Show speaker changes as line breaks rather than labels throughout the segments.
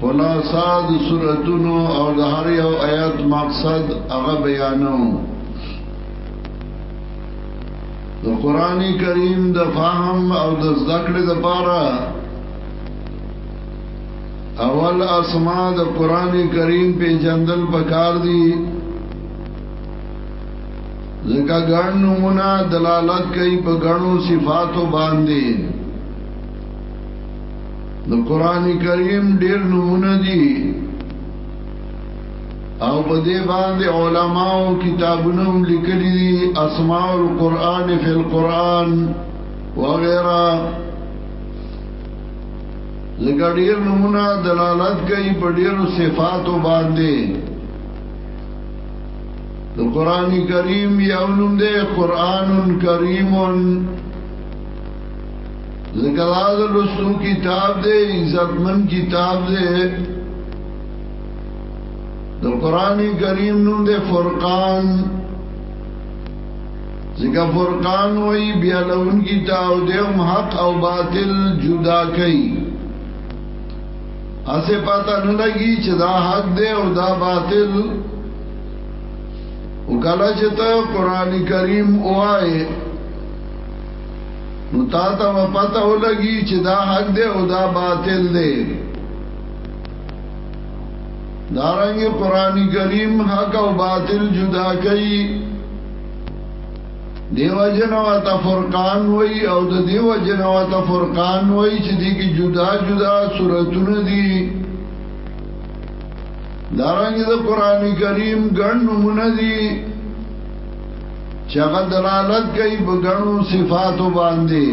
خلاصا د سورتونو او د هر یو آیات مقصد هغه بیانو د قران کریم د فهم او د ذکر د پاره اول اسماء د قران کریم په جندل پکار دي ځکه ګڼ نمونه دلالت کوي په ګڼو صفاتو باندې نو قران کریم ډیر نمونه دي او په دې باندې علما او کتابونه هم لیکلي دي اسماء القرآن فی القرآن وغیرہ لکه ډیر نمونه دلالت کوي په ډیرو صفاتو باندې د قران کریم یو نوم دی قران کریم ذکر آزر رسو کتاب دے عزت من کتاب دے دا قرآن کریم نون دے فرقان ذکر فرقان وئی بیالون کتاب دے ام حق او باطل جدا کئی اسے پاتا نلگی چھ دا حق دے او دا باطل او کلا چتا قرآن کریم اوائے نو تا ته و پته ولګي چې دا حق دی او دا باطل دی دارنګ قران کریم حق او باطل جدا کوي دیو جنو تا فرقان وای او د دیو جنو تا فرقان وای چې دی کی جدا جدا سورتونه دي دارنګ د قران کریم ګڼ نمونه دي چې هغه دلالت کوي په غنو صفاتو باندې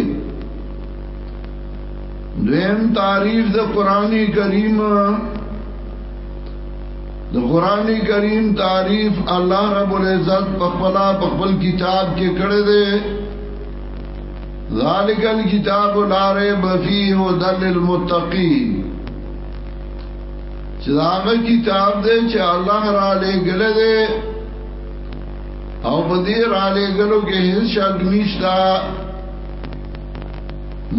دویم تعریف د قران کریم د قران کریم تعریف الله رب العزت په خپل په خپل کتاب کې کړی دی ذالک الكتاب لا ریب فیه هدى للمتقین چې دا کتاب دی چې الله را لېږلی دی او په دې را لګلو کې هیڅ شک نشتا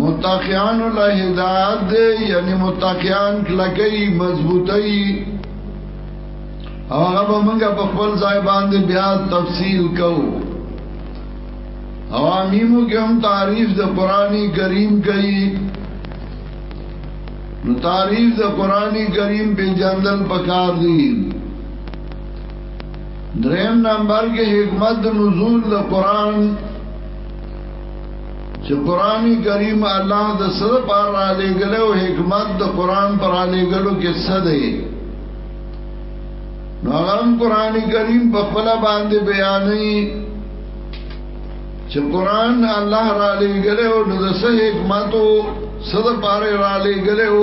متقیان له هدایت دی یعنی متقیان کلکۍ مضبوطی او هغه به موږ په خپل ځای باندې بیا تفصیل کوو او امیمو کې هم تعریف د قرآنی کریم کوي نو تعریف د قرآنی کریم په جندل پکار دی دریم نمبر کې حکمت د نزول د قران چې قران کریم الله د سره پر را لګل او حکمت د قران پر را لګلو کې څه دی نو هغه قران کریم په خپل باندې بیانې چې قران الله را لګل او د سه حکمت او سره پر را لګل او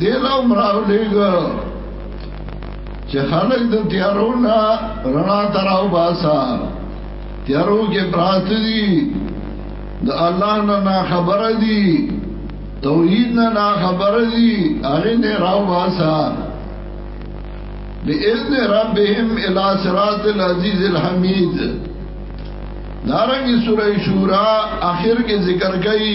دې له مراو لګ چې خلک د تیارو نه رڼا تراو باسا تیارو کې پرات دي د الله نه نه خبر دي توحید نه نه خبر دي هغه نه راو باسا بإذن ربهم الى صراط العزيز الحميد دارنګي سورې شورا اخر کې ذکر کړي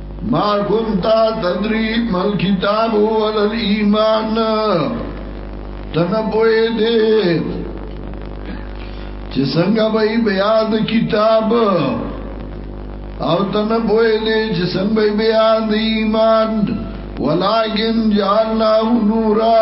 ما کنتا تدری مل کتاب ولا الايمان تنبوی دے چې څنګه به بیا د کتاب او تنه بوې دې چې څنګه به بیا د ایمان ولکن جعلنا نورا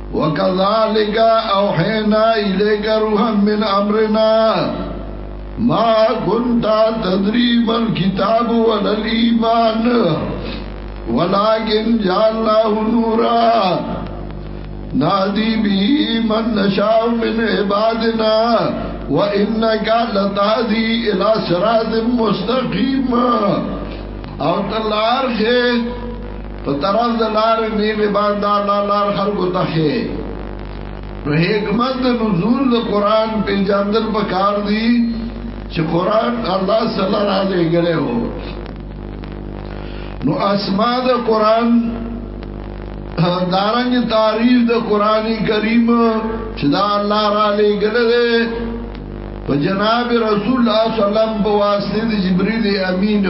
وکذالک اوحینا الیک روحا من امرنا ما كنت تدريب الكتاب والإيمان ولكن جاء الله نورا نادي به من نشاء من عبادنا وإنك لتادي إلى سراد مستقيم او تلار خي په طرف د لار نیغ باندې الله لار خلکو ته نو حکمت نزول د قران په جاندل په کار دی چې قران الله صلی الله علیه غره هو نو اسماء د قران دارنګ تعریف د قرآنی کریم چې دا الله را لېګل دی په جناب رسول الله صلی الله علیه وسلم په واسطه د جبرئیل امین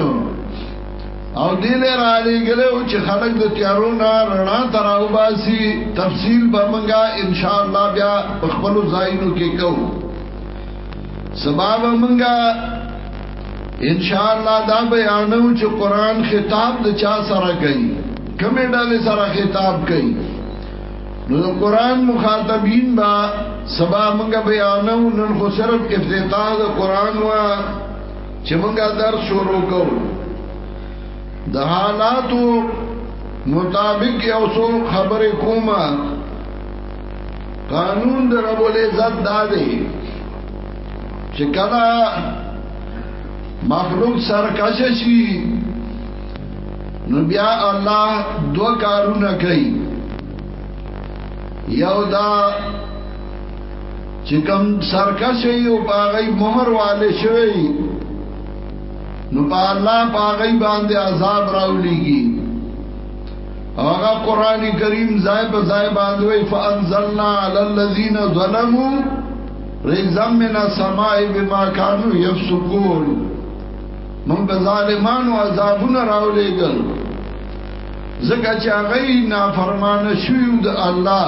او دې له را لګلو چې خلک د تیارو نه رڼا تراو باسي تفصیل به منګه ان شاء الله بیا په خپل ځایونو کې کوو سبب منګه ان شاء الله دا بیانو چې قران خطاب د چا سره کوي کومې ډلې سره خطاب کوي نو د قران مخاطبین با سبا منګه بیانو نن خو صرف افتتاح د قران وا چې مونږه درس شروع کوو د حالاتو مطابق یو څو خبرې کوم قانون د رب العزت دا دی چې کله مخلوق سرکش شي نو بیا الله دو کارونه کوي یو دا چې کوم سرکش یو باغی مهر والے شوی نو په الله باغی باندې عذاب راولېږي هغه قران کریم ځای په ځای باندې وی فانزلنا علی الذین ظلموا رزم من السماء بما كانوا يفسقون من بظالمانو عذابونه راولېګل زکه چې هغه نافرمانه شوی د الله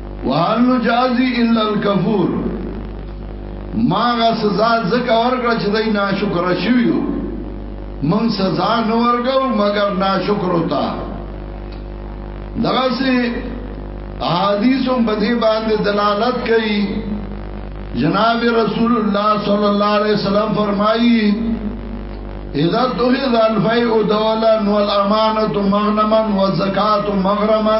وهل نجازي الا الكفور ما غا سزا زکه ورکړه چې دای ناشکر شویو من سزا نو ورکو مگر ناشکر وتا دغه سي احادیثم په دې باندې دلالت کوي جناب رسول الله صلی الله علیه وسلم فرمایي اذا تهذ الفيء دولا والامانه مغنما والزکات مغرما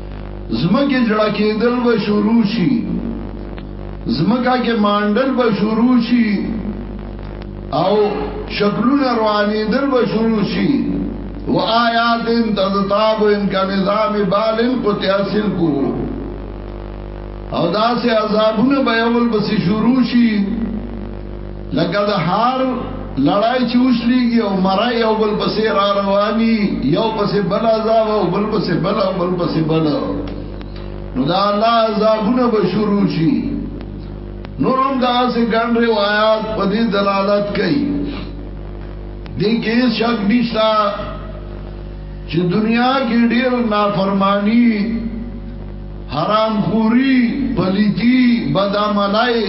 زمکه جړه کېدل به شروع شي زمکه کې مانډل به شروع شي او شکلونه رواني دل به شروع شي و آیات تذتاب ان کا نظام بال ان کو تحصیل کو او دا سه عذابونه به اول بس شروع شي لکه د هار لړای چې وشلیږي او مرای یو بل پسې را رواني یو پسې بل عذاب او بل پسې بل او بل پسې بل نو دا الله عذابونه به شروع شي نورم دا سه ګڼ روایت په دې دلالت کوي دې کې شک نشتا چې دنیا کې ډېر نافرمانی حرام خوری پلیتی بدعملای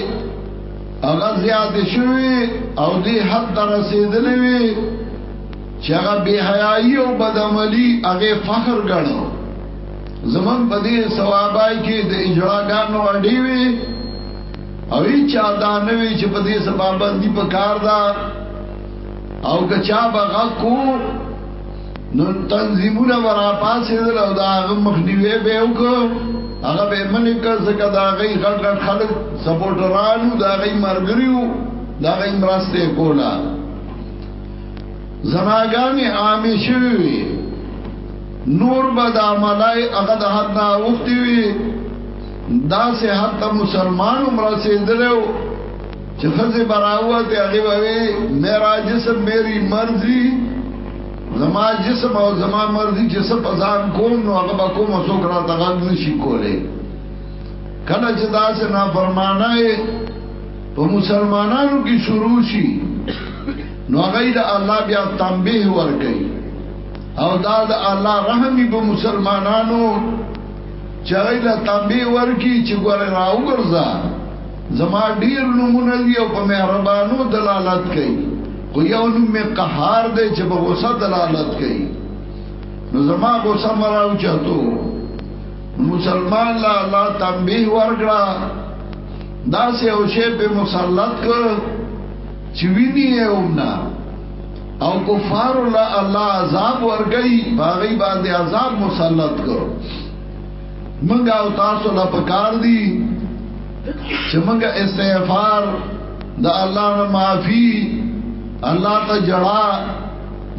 هغه زیات شوی او دی حد ته رسیدلی وی چې هغه بے حیايي او بدعملي هغه فخر ګڼو زمون په دې ثوابای کې د اجراګانو اړې وی او هیڅ ادا نه وی چې په دې سبب باندې پکار دا او که چا بغا کو نو تنظیمونه ورا پاسې درو دا هغه مخنیوي به وکړو هغه به منی کا زکه دا غي غټ غټ خلک سپورټرانو دا غي مرګريو دا غي مرسته کولا زناګانی عامې شوی نور به د عملای هغه د حد نه وختي وي دا سه حتی مسلمانو مرسته درو چې خزه براوه ته هغه ووي میرا جسم میری مرضی زما جسم او زما مرضی چې څه پزان کوم نو هغه به کوم څوک را تغږ نشي کوله کله چې داسې نافرمانه په مسلمانانو کې شروع شي نو هغه د الله بیا تنبیه ورکړي او دا د الله رحمی په مسلمانانو چې هغه له تنبیه ورکړي چې ګوره راوګرځا زما ډیر نمونه دی او په مهربانو دلالت کوي خو یو نوم می قهار دی چې په غوسه دلالت کوي نو زما غوسه مراو چاتو مسلمان لا الله تنبیه ورګړه دا سه او شی په مسلط کو چې ویني اومنا او کفار الله عذاب ورګي باغی باندې عذاب مسلط کو منګه او تاسو لا پکار دي چې منګه استغفار د الله نه معافي الله ته جړا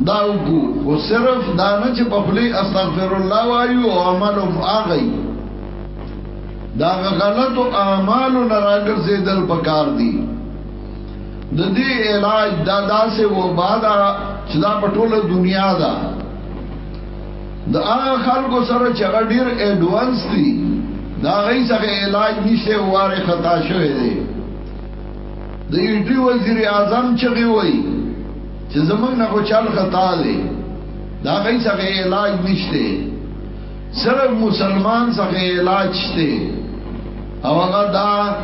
دا وکړو خو صرف دا نه چې په خلی استغفر الله وایو او عمل هم اغي دا غلط او اعمال نه راګرځي دل پکار دي د دې علاج دا داسې و بادا چې دا په ټوله دنیا ده دا هغه خلکو سره چې هغه ډیر اډوانس دي دا غي څخه علاج نشته واره خطا شوی دی د ایټي وزیر اعظم چغي وای چې زمنګ نه کو چل خطا دی دا غي څخه علاج نشته صرف مسلمان څخه علاج شته او هغه دا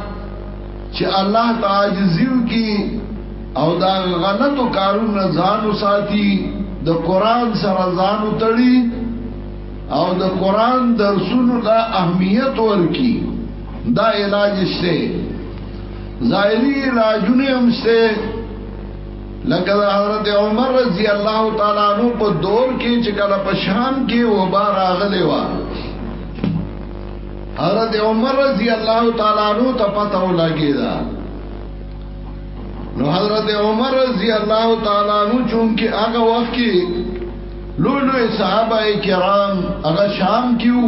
چې الله تعالی زیو کی او دا غلطو کارونه ځان وساتي د قران سره ځان وتړي او د قران درسونو لا اهمیت ورکي دا علاج شته ظاهري علاجونه هم شته لکه حضرت عمر رضی الله تعالی عنہ په دور کې چې کله په شام کې وبا راغلی و حضرت عمر رضی الله تعالی عنہ ته پته ولګی دا نو حضرت عمر رضی الله تعالی عنہ چون کې هغه وخت کې لولو صحابه کرام هغه شام کیو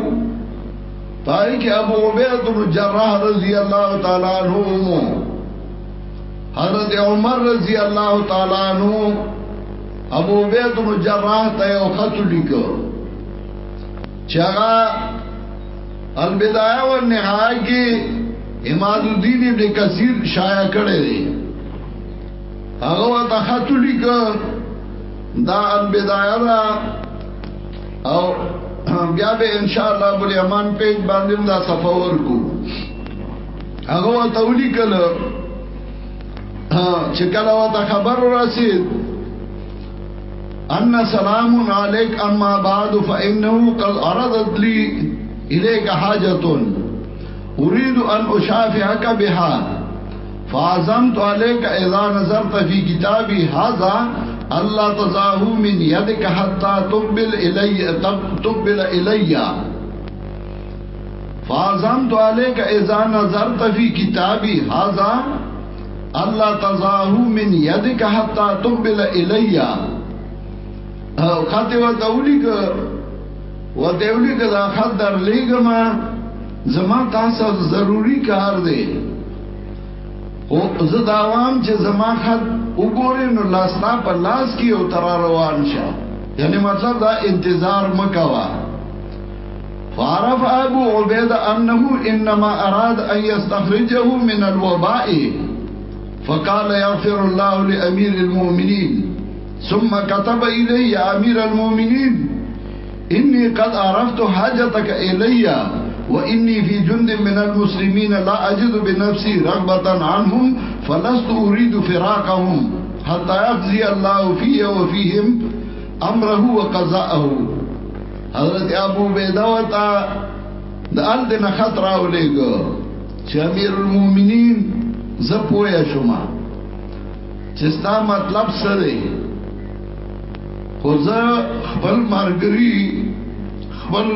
پای کې ابو عبیده بن جراح رضی الله تعالی عنہ حضرت عمر رضی الله تعالی عنہ ابو عبیده بن جراح ته یو خط لیکو چاغه البدايه والنهايه کې امام الدين ابن کثیر شایع کړی دی هغه وته خط لیک دا البدايه دا او بیا به ان شاء الله بل امان پیج باندې دا صفه ورکو هغه وته ولیکل چې کله وته خبر رسید ان سلام علیک اما بعد فانه قد عرضت لي اليك حاجه اريد ان اشافعك بها فعظمت عليك اذا نظرت في كتابي هذا الله تزاهو من يدك حتى تقبل الي تقبل الي فعظمت عليك اذا نظرت في كتابي هذا الله تزاهو من يدك حتى تقبل الي او خاطه ورته ولیک ورته ولیک دا خط در لېګم زما تاسو ضروری کار دی او زه دا وام چې زما خط وګورې نو لاس تا په لاس کې او تر روان شه یعنی مطلب دا انتظار مکوا فعرف ابو عبید انه انما اراد ان يستخرجه من الوباء فقال يغفر الله لأمير المؤمنين ثم كتب إلي يا أمير المؤمنين إني قد عرفت حاجتك إلي وإني في جند من المسلمين لا أجد بنفسي رغبة عنهم فلست أريد فراقهم حتى يقضي الله في وفيهم أمره وقضاءه حضرت ابو بیدا وتا د ارد نه خطر اولیګو چې امیر المؤمنین زه پوهه شوم چې ستا مطلب څه دی خو زه خپل مرګري خپل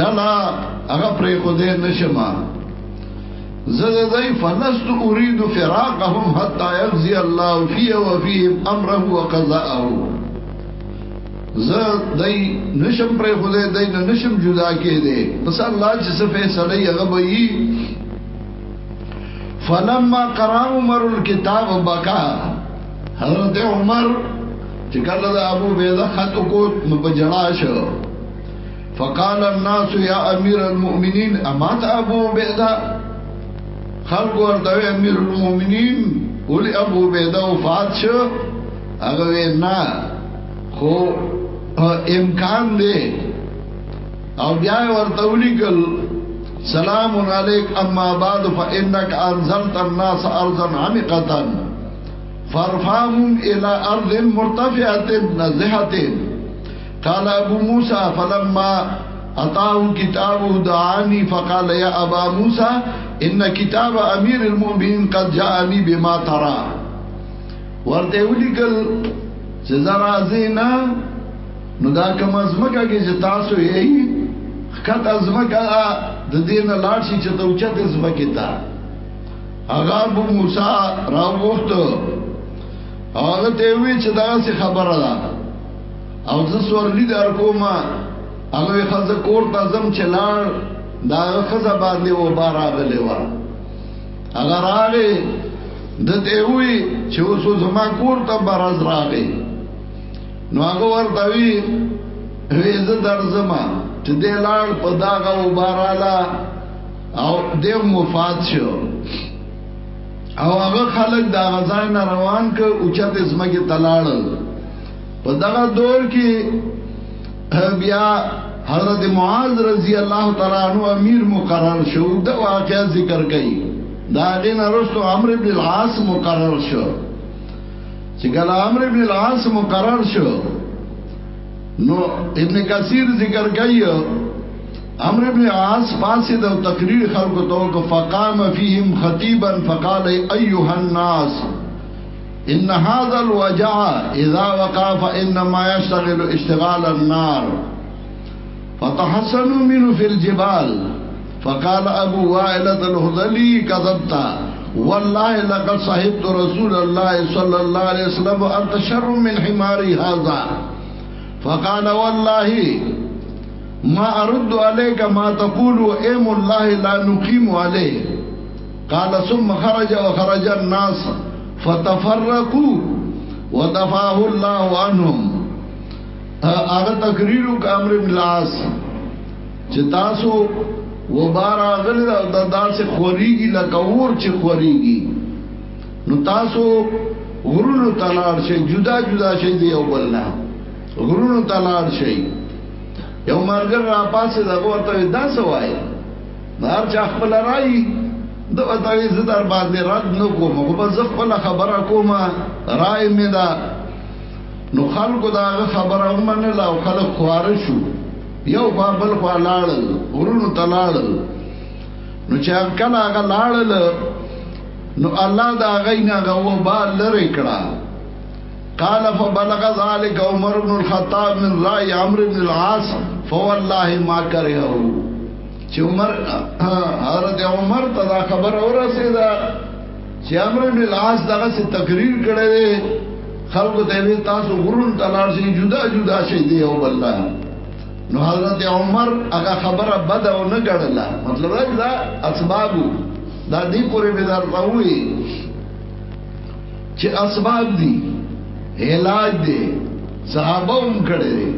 ډلا هغه پرې خو دې نشم زه د دې فلست اريد فراقهم حتى يقضي الله فيه وفيهم امره وقضاءه زه دای نشم پر خوده دای نه نشم جدا کې دي بس الله چې څه فیصله یې هغه وي فلما قرأ عمر الكتاب بكى حضرت عمر چې کله د ابو بیضه خط کو نو په جړا شو فقال الناس يا امير المؤمنين امات ابو عبيده خلق ورته امير المؤمنين ولي ابو عبيده وفات شو هغه نه خو امکان دی او بیا ورته ولیکل سلام علیک اما بعد فانك انزلت الناس ارضا عمقه فارفعهم الى ارض مرتفعه نزهه قال ابو موسى فلما اتاه كتابه دعاني فقال يا ابا موسى ان كتاب امير المؤمنين قد جاءني بما ترى ورته ولیکل چې زرا زینا نو دا کوم ازمکه کې چې تاسو یې خط ازمکه د دین لاړ شي چې توچت ازمکه تا هغه ابو موسی راوخت هغه ته وی چې دا څه خبره ده او زه سورلی دار کوم هغه خزه کور ته زم چلار دا خزه باندې و بارا غلې و هغه راغی د دې وی چې اوس زما کور ته برز راغی نو هغه ورته وی وی زه درځما چې دې لاړ په داغه وباراله او دې مفاد شو او هغه خلک دا غزای نه روان ک او چت اسمه کې تلاړل په دغه دور کې بیا حضرت معاذ رضی الله تعالی عنہ امیر مقرر شو د واقعا ذکر کړي دا غین رستو امر ابن العاص مقرر شو چې کله امر ابن العاص مقرر شو نو ابن کثیر ذکر کوي امر ابن عاص پاسه د تقریر خلق تو کو فقام فیهم خطیبا فقال ایها الناس ان هذا الوجع اذا وقع فانما يشتغل اشتغال النار فتحسنوا منه في الجبال فقال ابو وائلة الهذلي كذبت والله لقد صحبت رسول الله صلى الله عليه وسلم انت شر من حماري هذا فقال والله ما ارد عليك ما تقول ايم الله لا نقيم عليه قال ثم خرج وخرج الناس فتفرقوا ودفعه الله عنهم هغه تقریر او امر ابن لاس چې تاسو و بار اغل او د داسې خوريږي لکه ور چې خوريږي نو تاسو غرونو تلار شي جدا جدا شي دی او بل نه غرونو تلار شي یو مرګ را پاسه دغه ورته دا سوای هر چا خپل راي د وتاوی زه در باندې رد نه کوم خو بس خپل خبره کوم راي مې دا نو خلکو دا خبره ومنله او خلک خوار شو یو خوا بل خوا لاړل ورونو ته لاړل نو چې کله هغه لاړل نو الله دا غینا غو با لری کړه قال فبلغ ذلك عمر بن الخطاب من راي عمرو بن العاص فوالله ما كرهه چې عمر حضرت عمر ته دا خبر اورسېدا چې امر بن العاص دغه څه تقریر کړی دی خلکو ته وی تاسو غرون تلار شي جدا جدا شي دی او الله نو حضرت عمر هغه خبره بد او نه ګړله مطلب دا اسباب دا دې پورې به درځوي چې اسباب دي علاج دي صحابه هم کړی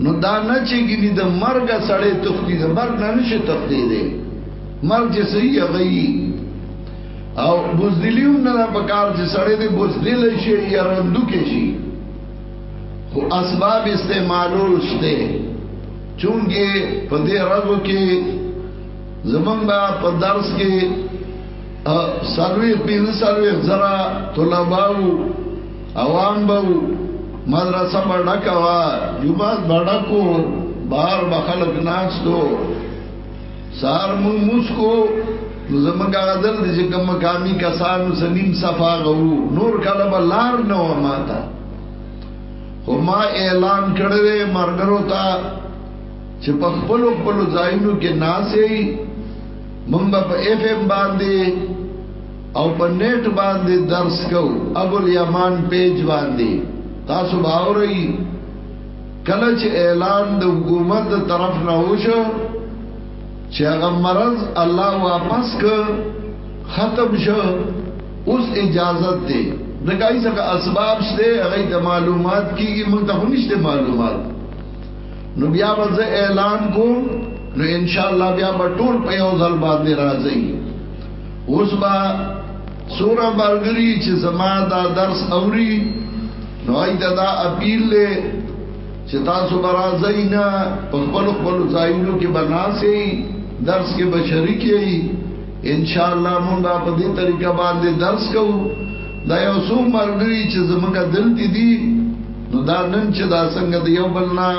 نو دا نه چې ګینه د مرګ سړې تختی د مرګ نه نشي تختی دی مرګ چې صحیح غي او بوزدلیوم نه په کار چې سړې دې بوزدل شي یا رندو کې شي خو اسباب استعمالول شته چونګه په دې راغو کې زمونږ په درس کې سروي پینځه سروي زرا طلباو اوان بو مدرسه بڑکا وا جمعات بڑکو بار بخلق ناستو سار مو مسکو زمنګا غزل دي چې کوم مقامي کسانو سنیم صفا غو نور کله بلار نه و ماته خو ما اعلان کړی دی مرګرو ته چې په خپل خپل ځایونو کې ناسي مونږ په اف ام باندې او په نیټ باندې درس کو ابو الیمان پیج باندې تاسو باورئ کله چې اعلان د حکومت د طرف نه وشو چې هغه مرض الله واپس ک ختم شو اوس اجازه دی نه کای څنګه اسباب شته هغه ته معلومات کیږي موږ ته نشته معلومات نو بیا به اعلان کوم نو ان شاء الله بیا به ټول په یو ځل باندې راځي اوس با سوره مرګري چې زما دا درس اوري نو اې دا اپیل له چې تاسو برازای نه په خپل خپل ځایونو کې بناسي درس کې بشری کې ان شاء الله مونږ په دې طریقه باندې درس کوو دا یو څو مرګري چې زمونږ دلته دي نو دا نن چې دا څنګه دی یو بلنا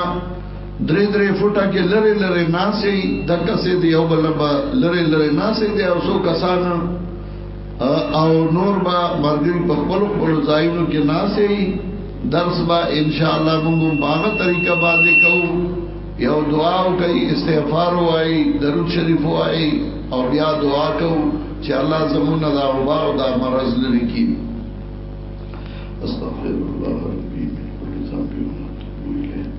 درې درې فوټه کې لره لره ناسې د کسې دی او بل به لره لره ناسې دی او څو کسان او نور به مرګي په خپل خپل ځایونو کې ناسې درس به ان شاء الله موږ باغ طریقه باندې کوو یو دعا او کوي استغفار وایي درود شریف وایي او بیا دعا کوو چې الله زمونږ دا او باغ دا مرز لري کی استغفر الله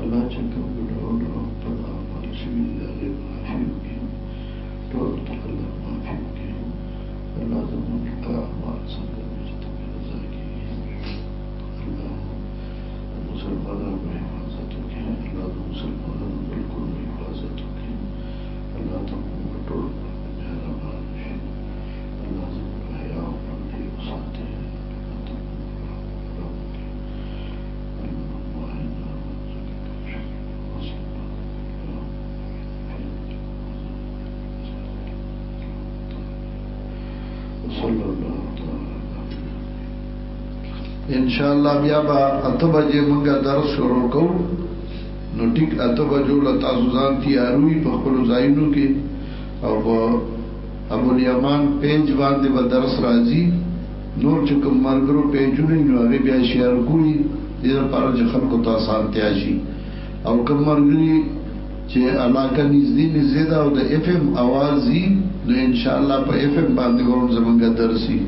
الله چې کوم ګډوډ او پړه عمل شوي دي د هغې معافي وکړي ټول ته الله معافي وکړي الله زموږ ښه اعمال څنګه دي چې ته پرې رضا کېږي الله د مسلمانانو حفاظت وکړي الله د مسلمانانو ملکونو حفاظت وکړي الله ته موږ ټول ان شاء الله بیا به اته بجې موږ درس شروع کوو نو ټیک اته بجو له تاسو ځان تیاروي په خپل ځایونو کې او ابو الیمان پنځ باندې به درس راځي نور چې کوم ملګرو پیجونه وي نو هغه بیا شیر کړي د دې لپاره چې خلکو ته اسانتیا شي او کوم ملګري چې علاقه نږدې مې زیاده او د اف ام اواز یې نو ان شاء الله په اف ام باندې کوم زمونږ درسي